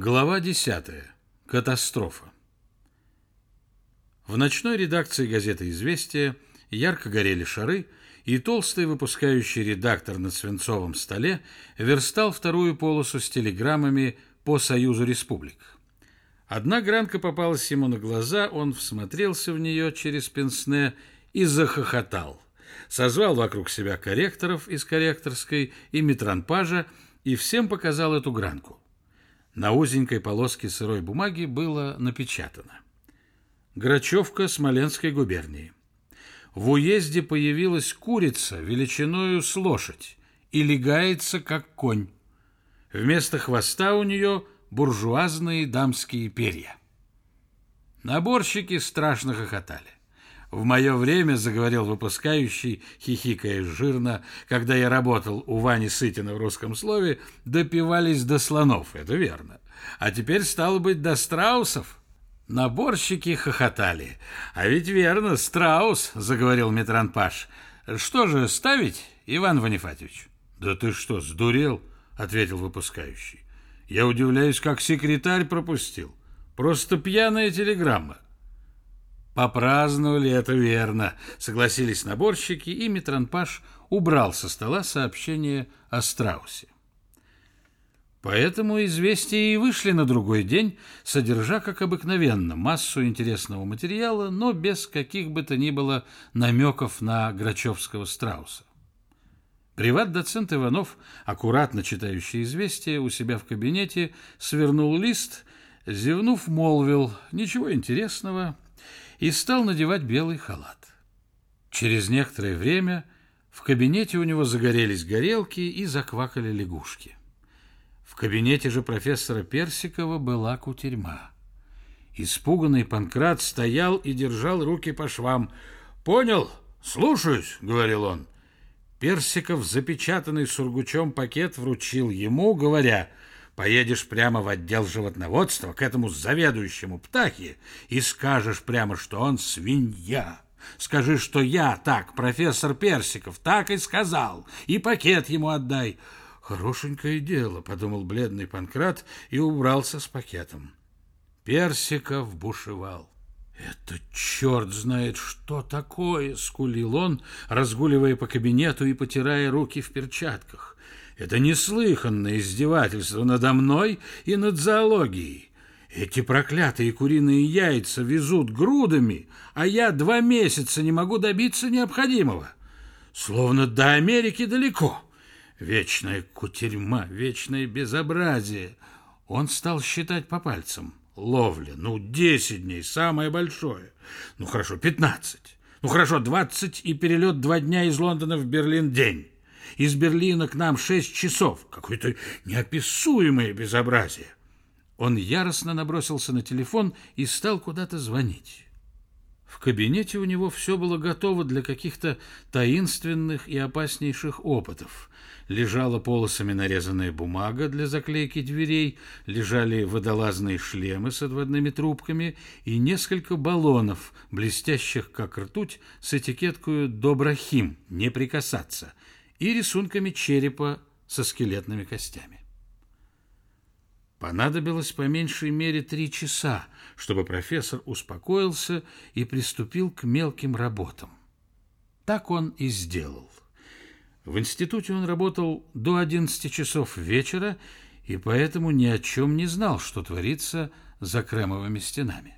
Глава 10. Катастрофа. В ночной редакции газеты «Известия» ярко горели шары, и толстый выпускающий редактор на свинцовом столе верстал вторую полосу с телеграммами по Союзу Республик. Одна гранка попалась ему на глаза, он всмотрелся в нее через пенсне и захохотал. Созвал вокруг себя корректоров из корректорской и метранпажа и всем показал эту гранку. На узенькой полоске сырой бумаги было напечатано. Грачевка Смоленской губернии. В уезде появилась курица величиною с лошадь и легается, как конь. Вместо хвоста у нее буржуазные дамские перья. Наборщики страшно хохотали. В мое время, заговорил выпускающий, хихикая жирно, когда я работал у Вани Сытина в русском слове, допивались до слонов, это верно. А теперь, стало быть, до страусов. Наборщики хохотали. А ведь верно, страус, заговорил Митран Паш. Что же, ставить, Иван Ванифатьевич? Да ты что, сдурел? Ответил выпускающий. Я удивляюсь, как секретарь пропустил. Просто пьяная телеграмма. Попраздновали, это верно, согласились наборщики, и Митранпаш убрал со стола сообщение о страусе. Поэтому известия и вышли на другой день, содержа, как обыкновенно, массу интересного материала, но без каких бы то ни было намеков на Грачевского страуса. Приват-доцент Иванов, аккуратно читающий известия у себя в кабинете, свернул лист, зевнув, молвил «Ничего интересного», и стал надевать белый халат. Через некоторое время в кабинете у него загорелись горелки и заквакали лягушки. В кабинете же профессора Персикова была кутерьма. Испуганный Панкрат стоял и держал руки по швам. «Понял? Слушаюсь», — говорил он. Персиков запечатанный сургучом пакет вручил ему, говоря — Поедешь прямо в отдел животноводства к этому заведующему птахе и скажешь прямо, что он свинья. Скажи, что я так, профессор Персиков, так и сказал, и пакет ему отдай. Хорошенькое дело, подумал бледный Панкрат и убрался с пакетом. Персиков бушевал. «Это черт знает, что такое!» — скулил он, разгуливая по кабинету и потирая руки в перчатках. Это неслыханное издевательство надо мной и над зоологией. Эти проклятые куриные яйца везут грудами, а я два месяца не могу добиться необходимого. Словно до Америки далеко. Вечная кутерьма, вечное безобразие. Он стал считать по пальцам. Ловля, ну, десять дней, самое большое. Ну, хорошо, пятнадцать. Ну, хорошо, двадцать и перелет два дня из Лондона в Берлин день. Из Берлина к нам шесть часов. Какое-то неописуемое безобразие. Он яростно набросился на телефон и стал куда-то звонить. В кабинете у него все было готово для каких-то таинственных и опаснейших опытов. Лежала полосами нарезанная бумага для заклейки дверей, лежали водолазные шлемы с отводными трубками и несколько баллонов, блестящих как ртуть, с этикеткой «Доброхим, не прикасаться», и рисунками черепа со скелетными костями. Понадобилось по меньшей мере три часа, чтобы профессор успокоился и приступил к мелким работам. Так он и сделал. В институте он работал до 11 часов вечера и поэтому ни о чем не знал, что творится за кремовыми стенами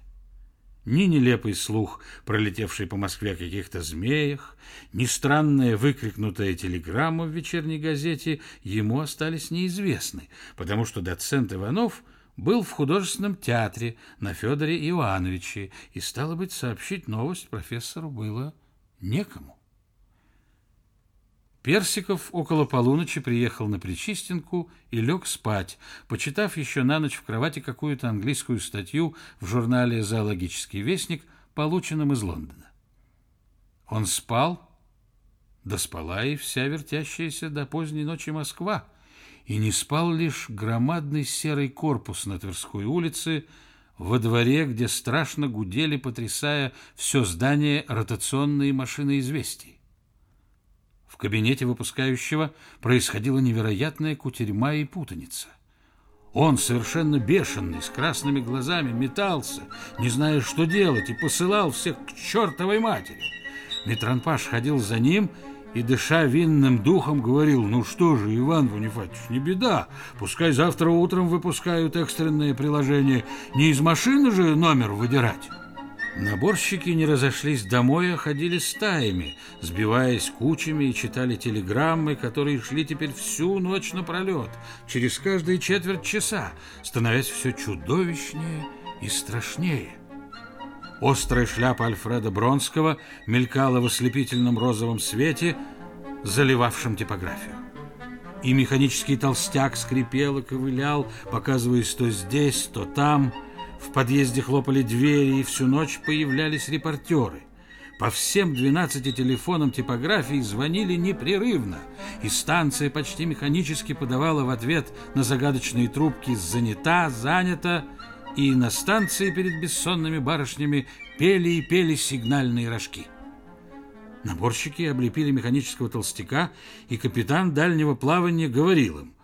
ни нелепый слух, пролетевший по Москве о каких-то змеях, ни странная выкрикнутая телеграмма в вечерней газете ему остались неизвестны, потому что доцент Иванов был в художественном театре на Федоре Иоанновиче, и, стало быть, сообщить новость профессору было некому. Персиков около полуночи приехал на Причистенку и лег спать, почитав еще на ночь в кровати какую-то английскую статью в журнале «Зоологический вестник», полученном из Лондона. Он спал, да спала и вся вертящаяся до поздней ночи Москва, и не спал лишь громадный серый корпус на Тверской улице, во дворе, где страшно гудели, потрясая все здание ротационные машины известий кабинете выпускающего происходила невероятная кутерьма и путаница. Он, совершенно бешеный, с красными глазами, метался, не зная, что делать, и посылал всех к чертовой матери. Митранпаш ходил за ним и, дыша винным духом, говорил, «Ну что же, Иван Бонифатьевич, не беда, пускай завтра утром выпускают экстренное приложение, не из машины же номер выдирать». Наборщики не разошлись домой, а ходили стаями, сбиваясь кучами и читали телеграммы, которые шли теперь всю ночь напролет, через каждые четверть часа, становясь все чудовищнее и страшнее. Острая шляпа Альфреда Бронского мелькала в ослепительном розовом свете, заливавшем типографию. И механический толстяк скрипел и ковылял, показываясь то здесь, то там. В подъезде хлопали двери, и всю ночь появлялись репортеры. По всем 12 телефонам типографии звонили непрерывно, и станция почти механически подавала в ответ на загадочные трубки «занята», «занята», и на станции перед бессонными барышнями пели и пели сигнальные рожки. Наборщики облепили механического толстяка, и капитан дальнего плавания говорил им,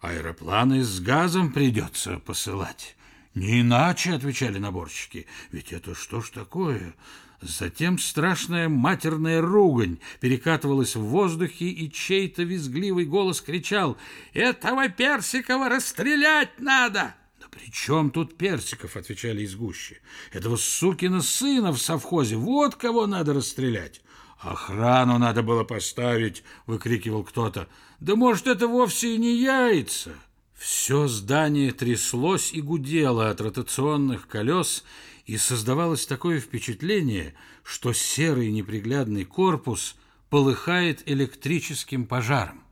«Аэропланы с газом придется посылать». «Не иначе», — отвечали наборщики, «ведь это что ж такое?» Затем страшная матерная ругань перекатывалась в воздухе, и чей-то визгливый голос кричал «Этого Персикова расстрелять надо!» «При чем тут Персиков?» — отвечали из гущи. «Этого сукина сына в совхозе, вот кого надо расстрелять!» «Охрану надо было поставить!» — выкрикивал кто-то. «Да может, это вовсе и не яйца!» Все здание тряслось и гудело от ротационных колес, и создавалось такое впечатление, что серый неприглядный корпус полыхает электрическим пожаром.